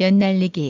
연날리기.